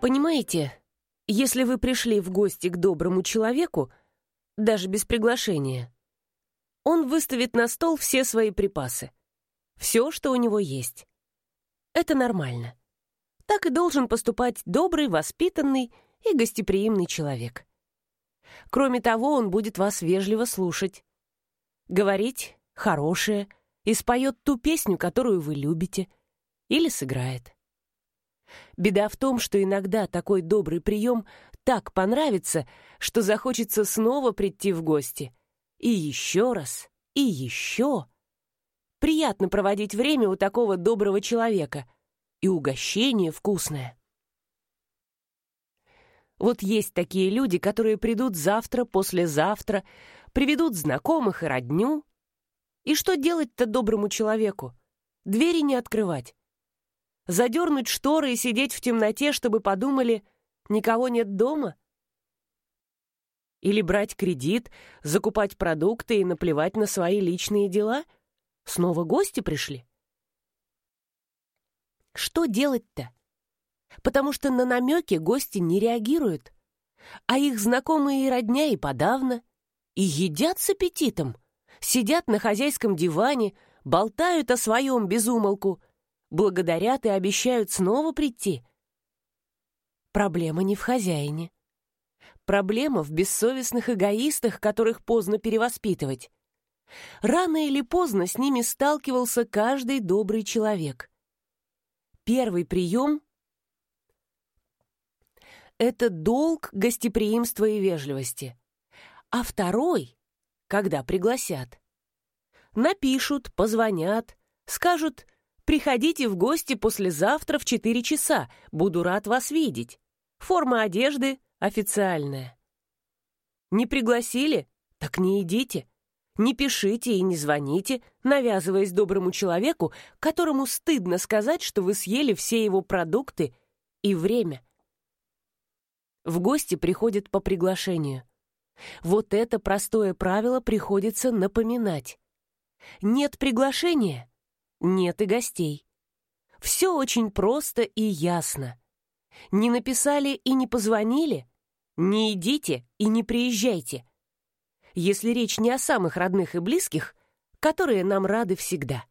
Понимаете, если вы пришли в гости к доброму человеку, даже без приглашения, он выставит на стол все свои припасы. Все, что у него есть. Это нормально. Так и должен поступать добрый, воспитанный и гостеприимный человек. Кроме того, он будет вас вежливо слушать. Говорить хорошее и споет ту песню, которую вы любите, или сыграет. Беда в том, что иногда такой добрый прием так понравится, что захочется снова прийти в гости. И еще раз, и еще. Приятно проводить время у такого доброго человека. И угощение вкусное. Вот есть такие люди, которые придут завтра, послезавтра, приведут знакомых и родню. И что делать-то доброму человеку? Двери не открывать. Задернуть шторы и сидеть в темноте, чтобы подумали, никого нет дома? Или брать кредит, закупать продукты и наплевать на свои личные дела? Снова гости пришли? Что делать-то? потому что на намеки гости не реагируют, а их знакомые и родня и подавно, и едят с аппетитом, сидят на хозяйском диване, болтают о своем безумолку, благодарят и обещают снова прийти. Проблема не в хозяине. Проблема в бессовестных эгоистах, которых поздно перевоспитывать. Рано или поздно с ними сталкивался каждый добрый человек. Первый прием это долг гостеприимства и вежливости. А второй, когда пригласят. Напишут, позвонят, скажут «Приходите в гости послезавтра в 4 часа, буду рад вас видеть». Форма одежды официальная. Не пригласили? Так не идите. Не пишите и не звоните, навязываясь доброму человеку, которому стыдно сказать, что вы съели все его продукты и время – в гости приходят по приглашению. Вот это простое правило приходится напоминать. Нет приглашения — нет и гостей. Все очень просто и ясно. Не написали и не позвонили — не идите и не приезжайте. Если речь не о самых родных и близких, которые нам рады всегда.